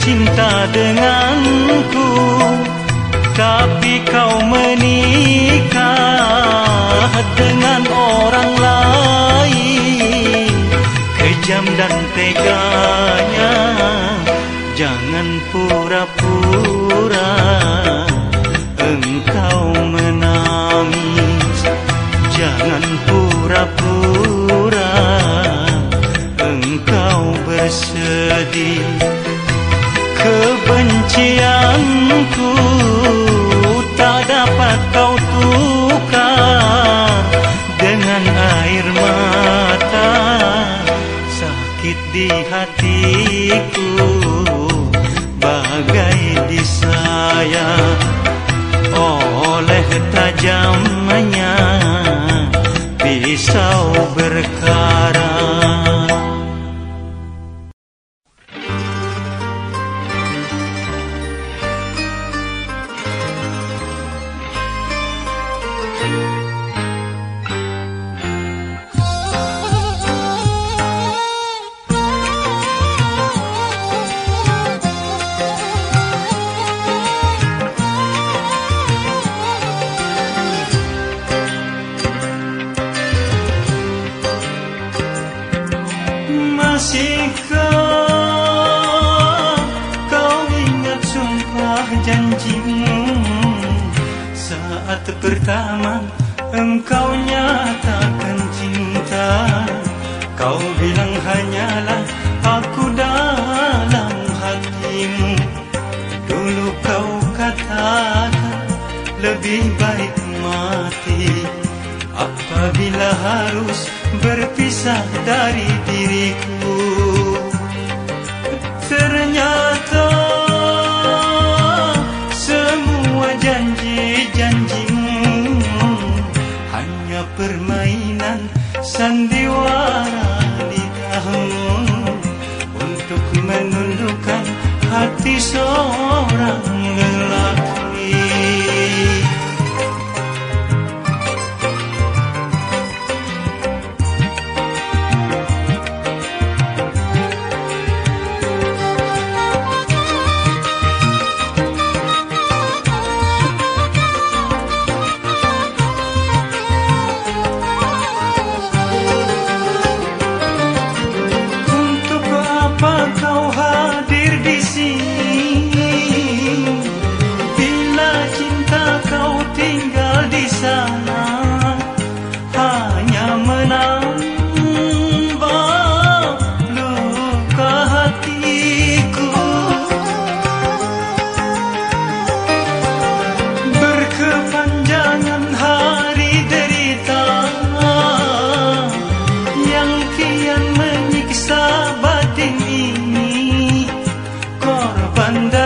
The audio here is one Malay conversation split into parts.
cinta denganku Tapi kau menikah dengan orang lain. Kejam dan teganya Jangan pura-pura. hatiku bagai disayang oleh tajamnya pisau berkarat. 한다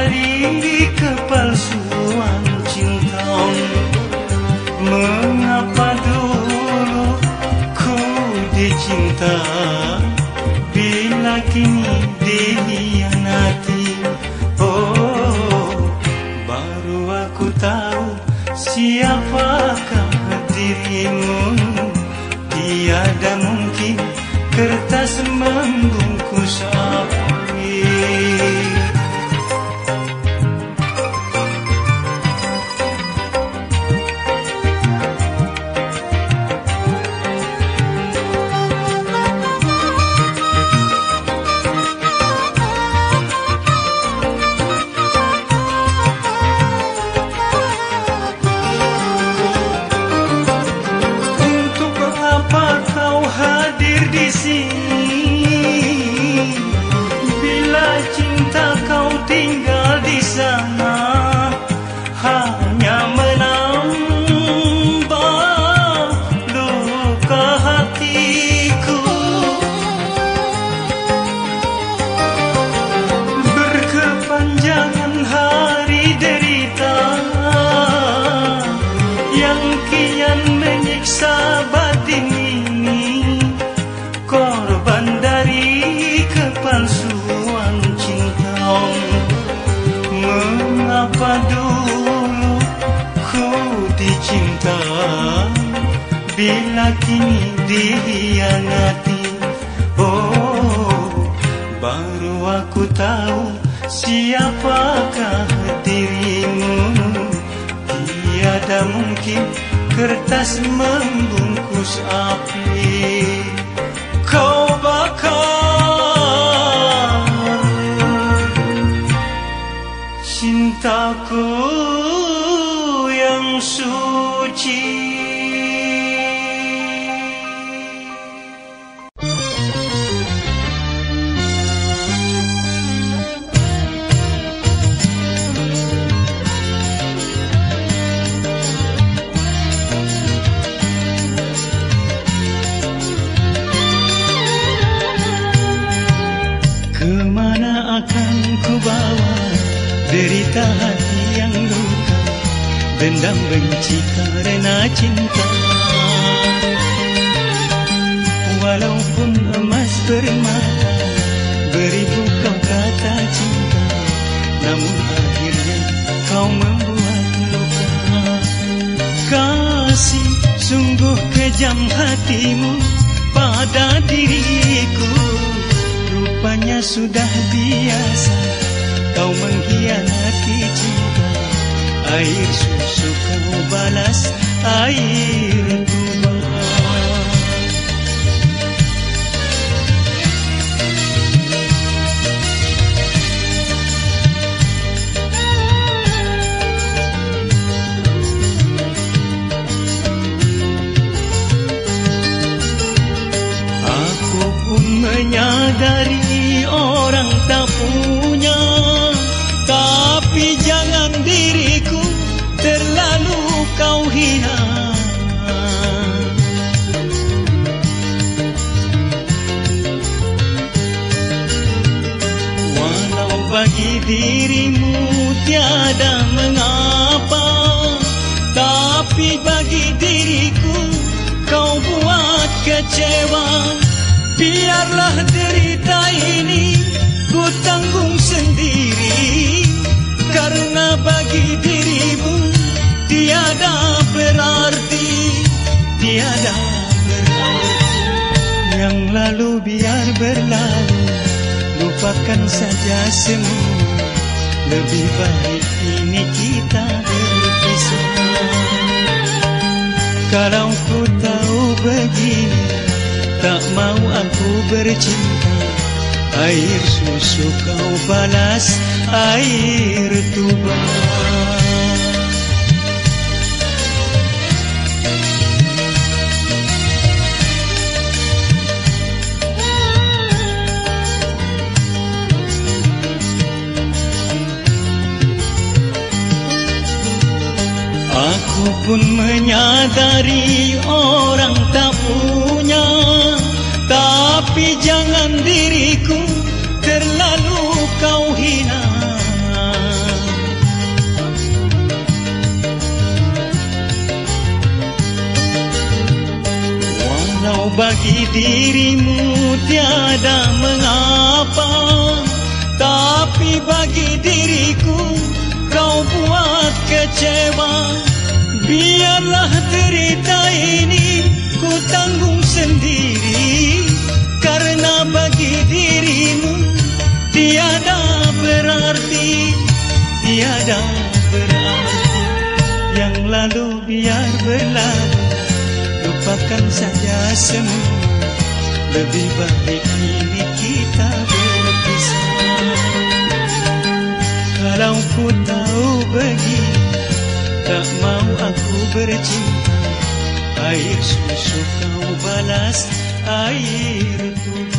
dirimu tiada mengapa. Tapi bagi diriku kau buat kecewa. Biarlah derita ini ku tanggung sendiri. Karena bagi dirimu tiada berarti Tiada berarti. Yang lalu biar berlalu Lupakan saja semua Lebih baik ini kita berpisah. Kalau ku tahu begini Tak mau aku bercinta. Air susu kau balas Air tuba Aku pun menyadari orang tak punya. Tapi jangan diriku terlalu kau hina. Walau bagi dirimu tiada mengapa Tapi bagi diriku kau buat kecewa Biarlah cerita ini ku tanggung sendiri. Karena bagi dirimu tiada berarti Tiada berarti. Yang lalu biar berlalu Lupakan saja semua. Lebih baik ini kita berpisah. Kalau ku tahu begini Tak mau aku bercinta Air susu kau balas Air tuba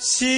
Siyapa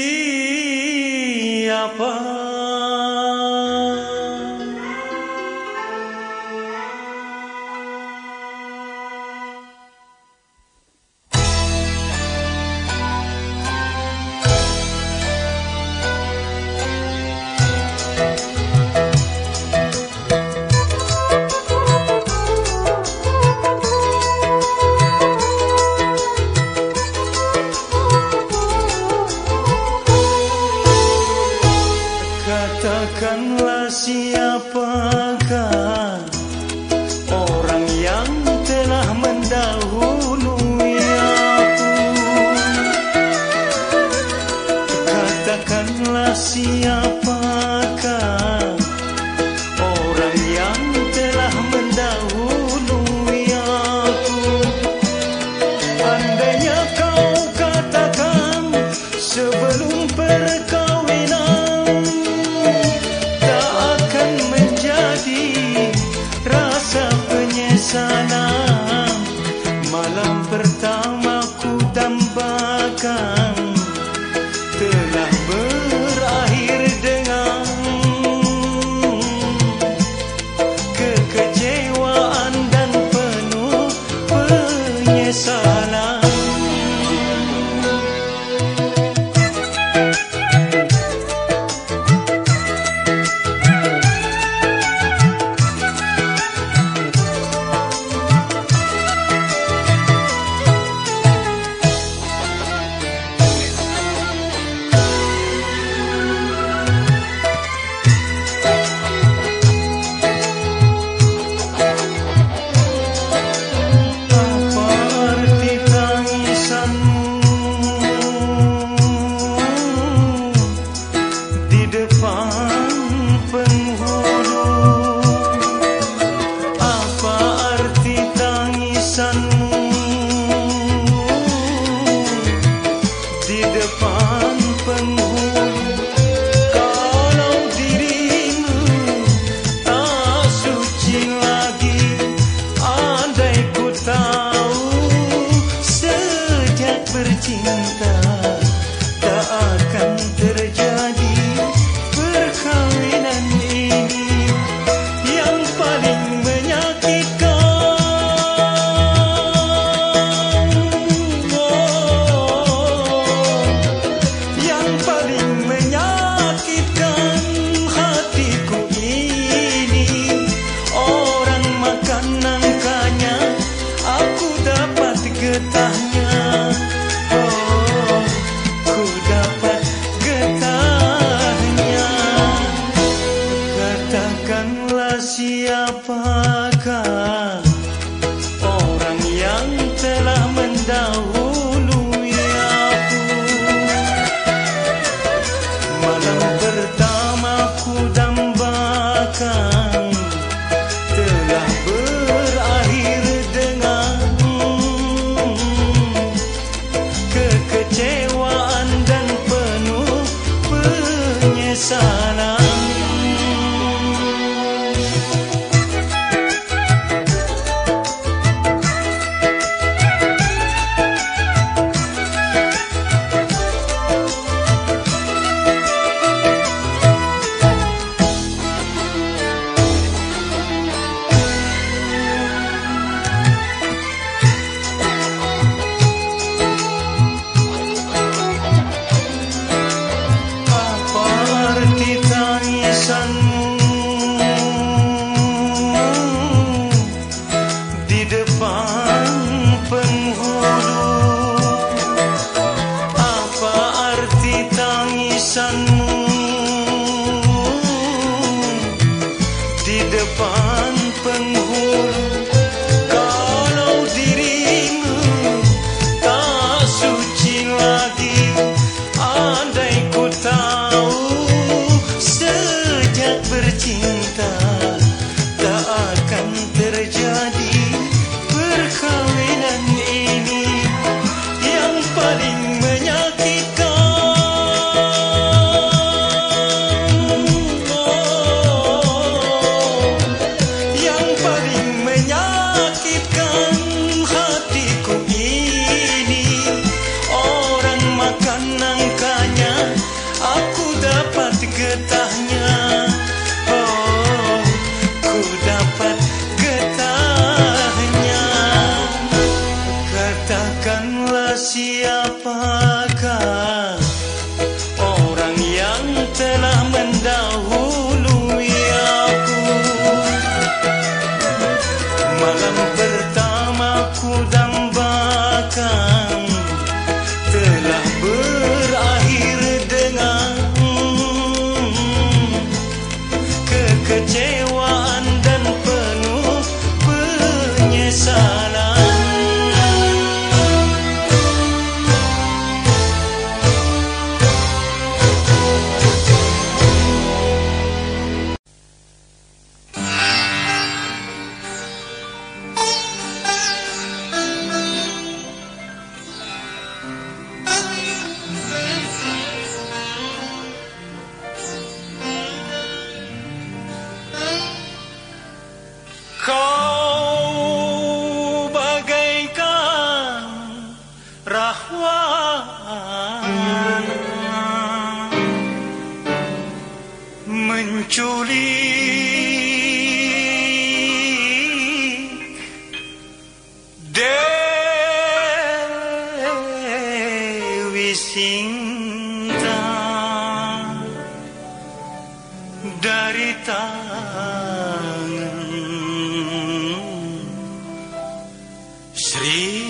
Shri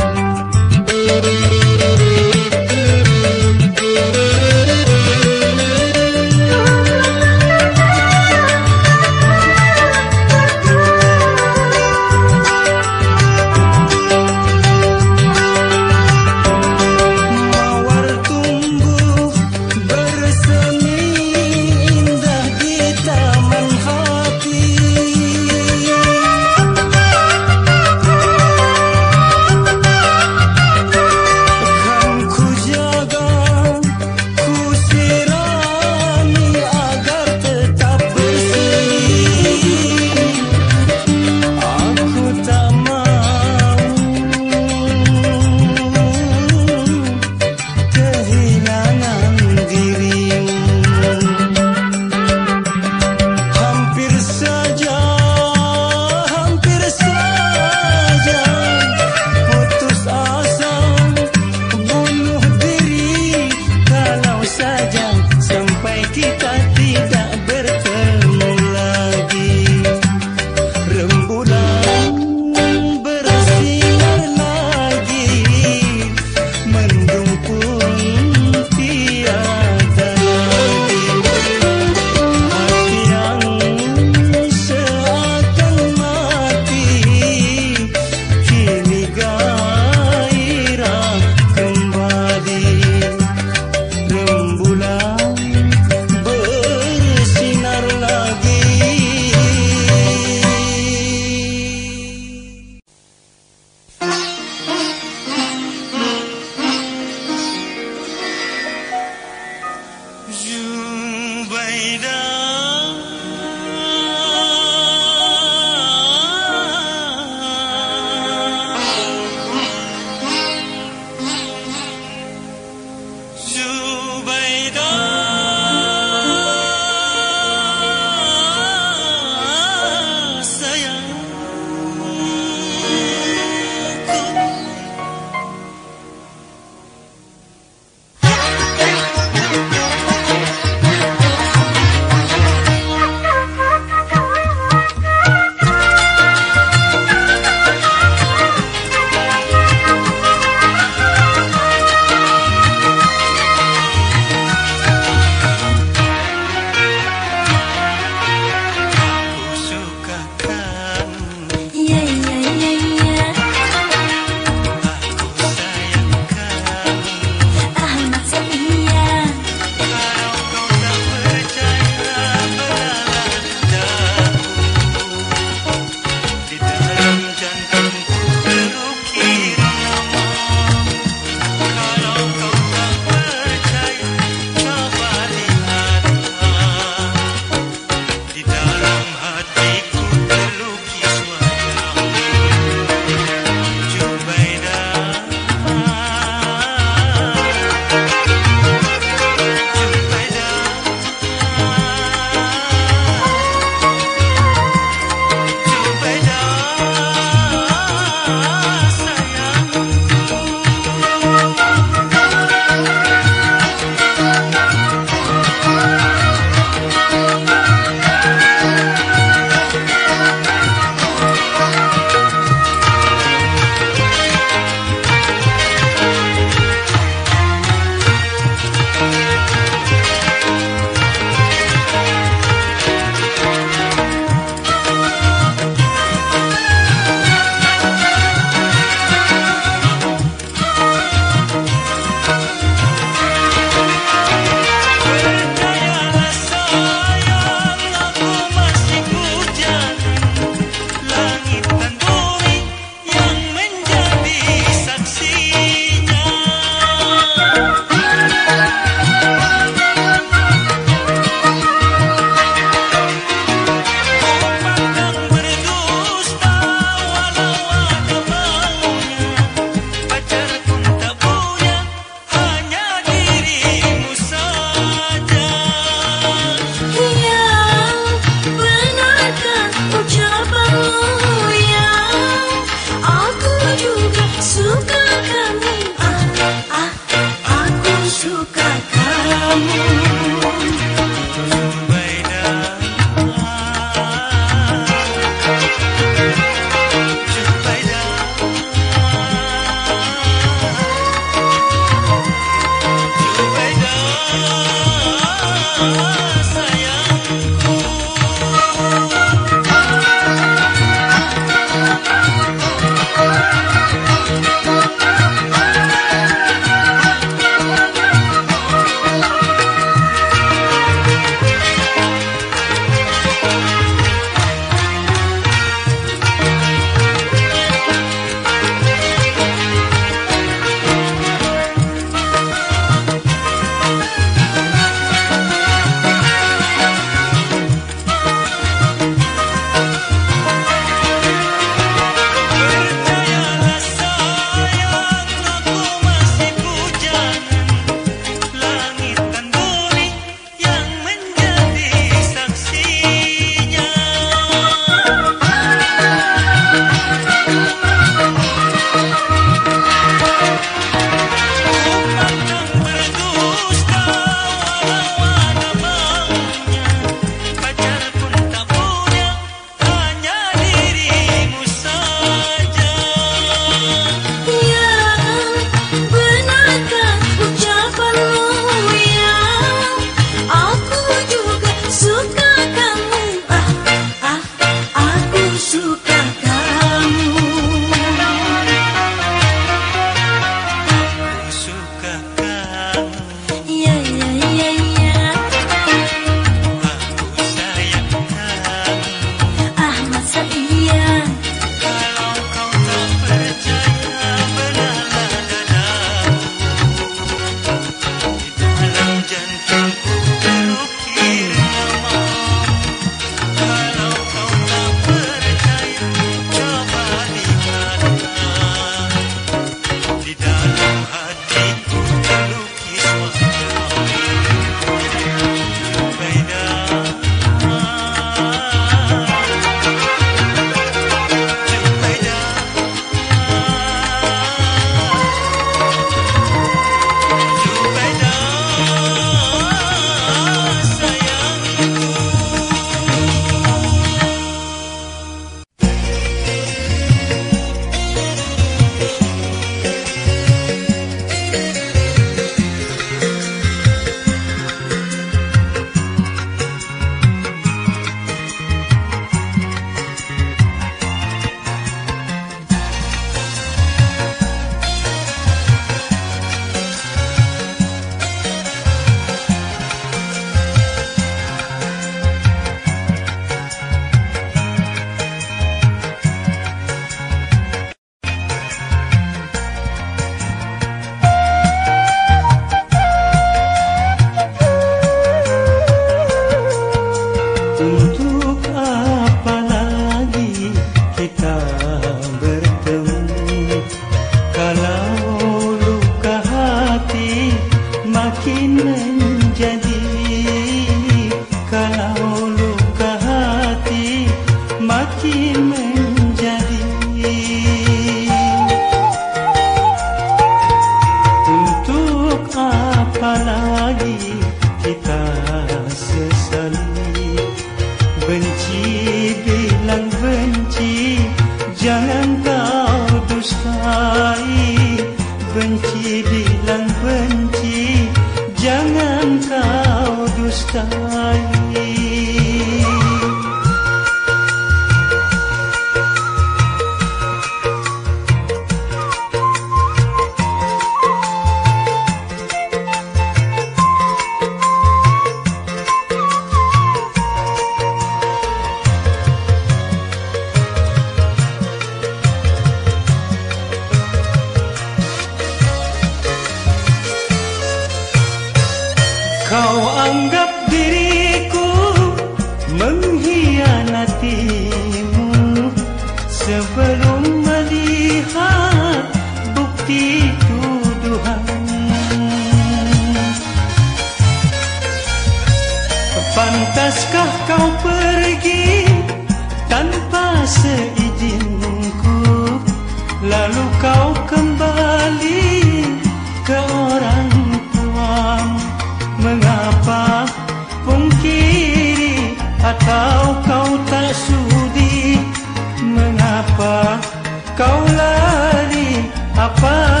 पापा